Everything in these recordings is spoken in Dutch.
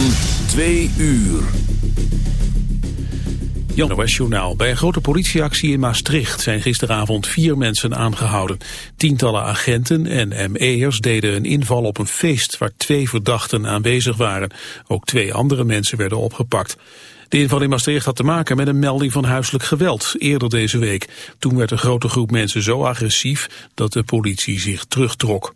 van twee uur. Jan West Journaal. Bij een grote politieactie in Maastricht zijn gisteravond vier mensen aangehouden. Tientallen agenten en ME'ers deden een inval op een feest waar twee verdachten aanwezig waren. Ook twee andere mensen werden opgepakt. De inval in Maastricht had te maken met een melding van huiselijk geweld eerder deze week. Toen werd een grote groep mensen zo agressief dat de politie zich terugtrok.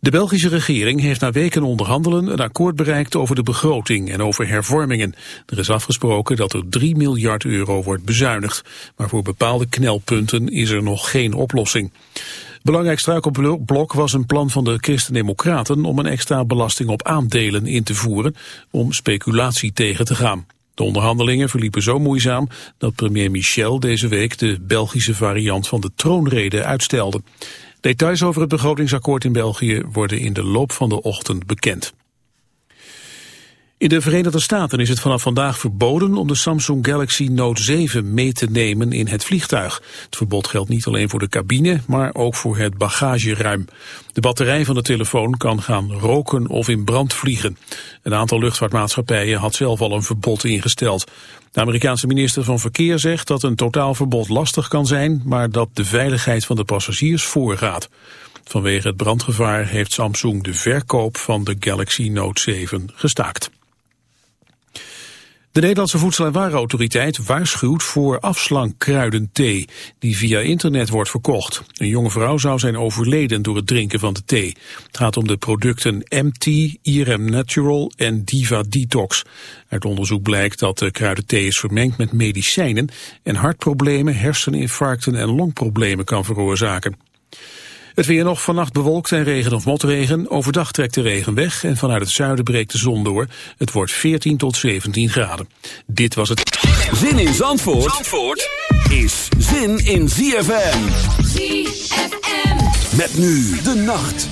De Belgische regering heeft na weken onderhandelen een akkoord bereikt over de begroting en over hervormingen. Er is afgesproken dat er 3 miljard euro wordt bezuinigd, maar voor bepaalde knelpunten is er nog geen oplossing. Belangrijk struikelblok was een plan van de Christen-Democraten om een extra belasting op aandelen in te voeren om speculatie tegen te gaan. De onderhandelingen verliepen zo moeizaam dat premier Michel deze week de Belgische variant van de troonrede uitstelde. Details over het begrotingsakkoord in België worden in de loop van de ochtend bekend. In de Verenigde Staten is het vanaf vandaag verboden om de Samsung Galaxy Note 7 mee te nemen in het vliegtuig. Het verbod geldt niet alleen voor de cabine, maar ook voor het bagageruim. De batterij van de telefoon kan gaan roken of in brand vliegen. Een aantal luchtvaartmaatschappijen had zelf al een verbod ingesteld. De Amerikaanse minister van Verkeer zegt dat een totaalverbod lastig kan zijn, maar dat de veiligheid van de passagiers voorgaat. Vanwege het brandgevaar heeft Samsung de verkoop van de Galaxy Note 7 gestaakt. De Nederlandse Voedsel- en Warenautoriteit waarschuwt voor afslankruidenthee die via internet wordt verkocht. Een jonge vrouw zou zijn overleden door het drinken van de thee. Het gaat om de producten MT, IRM Natural en Diva Detox. Uit onderzoek blijkt dat de kruidenthee is vermengd met medicijnen en hartproblemen, herseninfarcten en longproblemen kan veroorzaken. Het weer nog vannacht bewolkt en regen of motregen. Overdag trekt de regen weg en vanuit het zuiden breekt de zon door. Het wordt 14 tot 17 graden. Dit was het... Zin in Zandvoort, Zandvoort is zin in ZFM. ZFM. Met nu de nacht.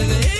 te dejé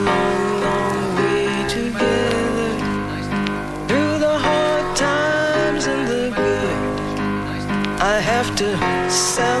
myself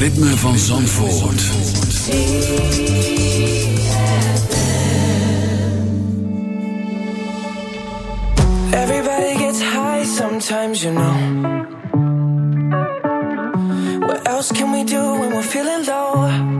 ritme van Zandvoort. Everybody gets high sometimes, you know. What else can we do when we're feeling low?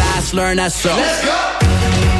fast, learn that so. Let's go!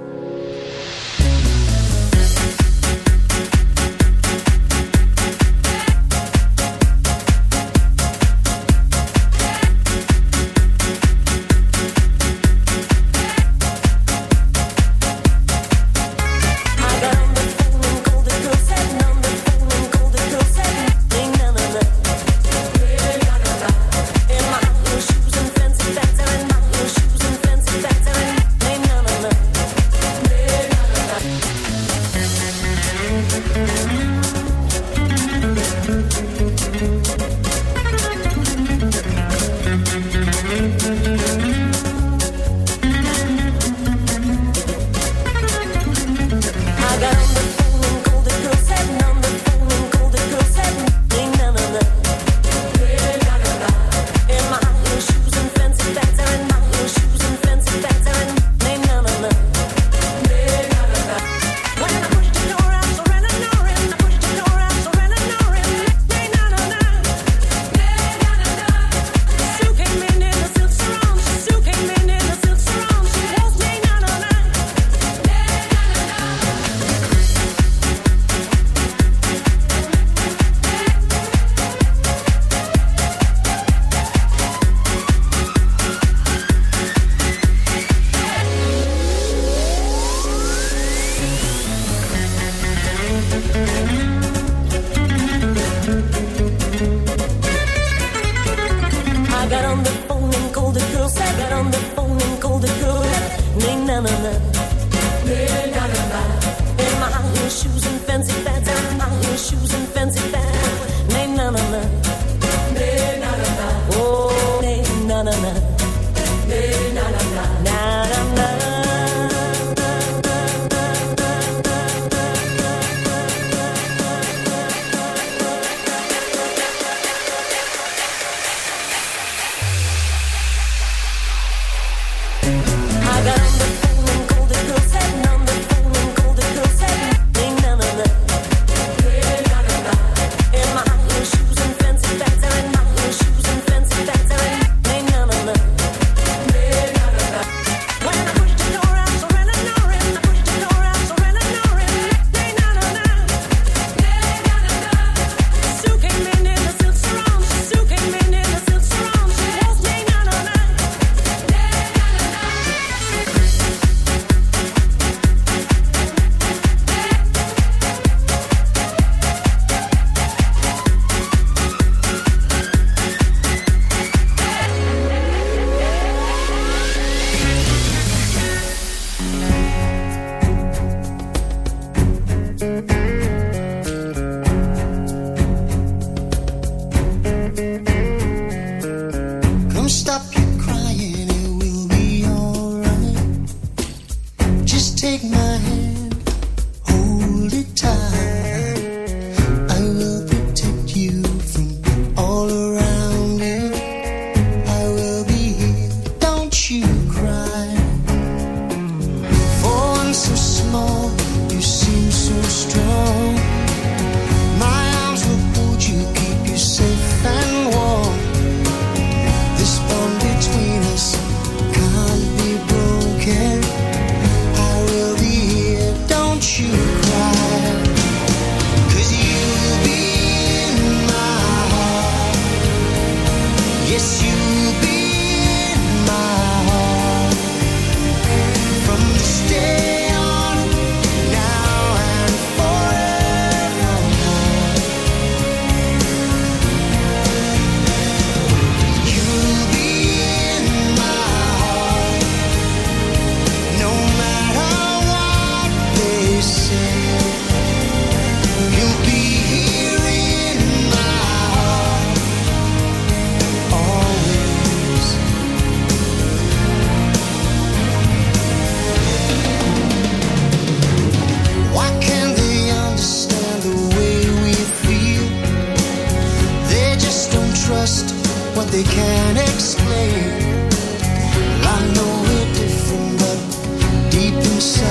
inside.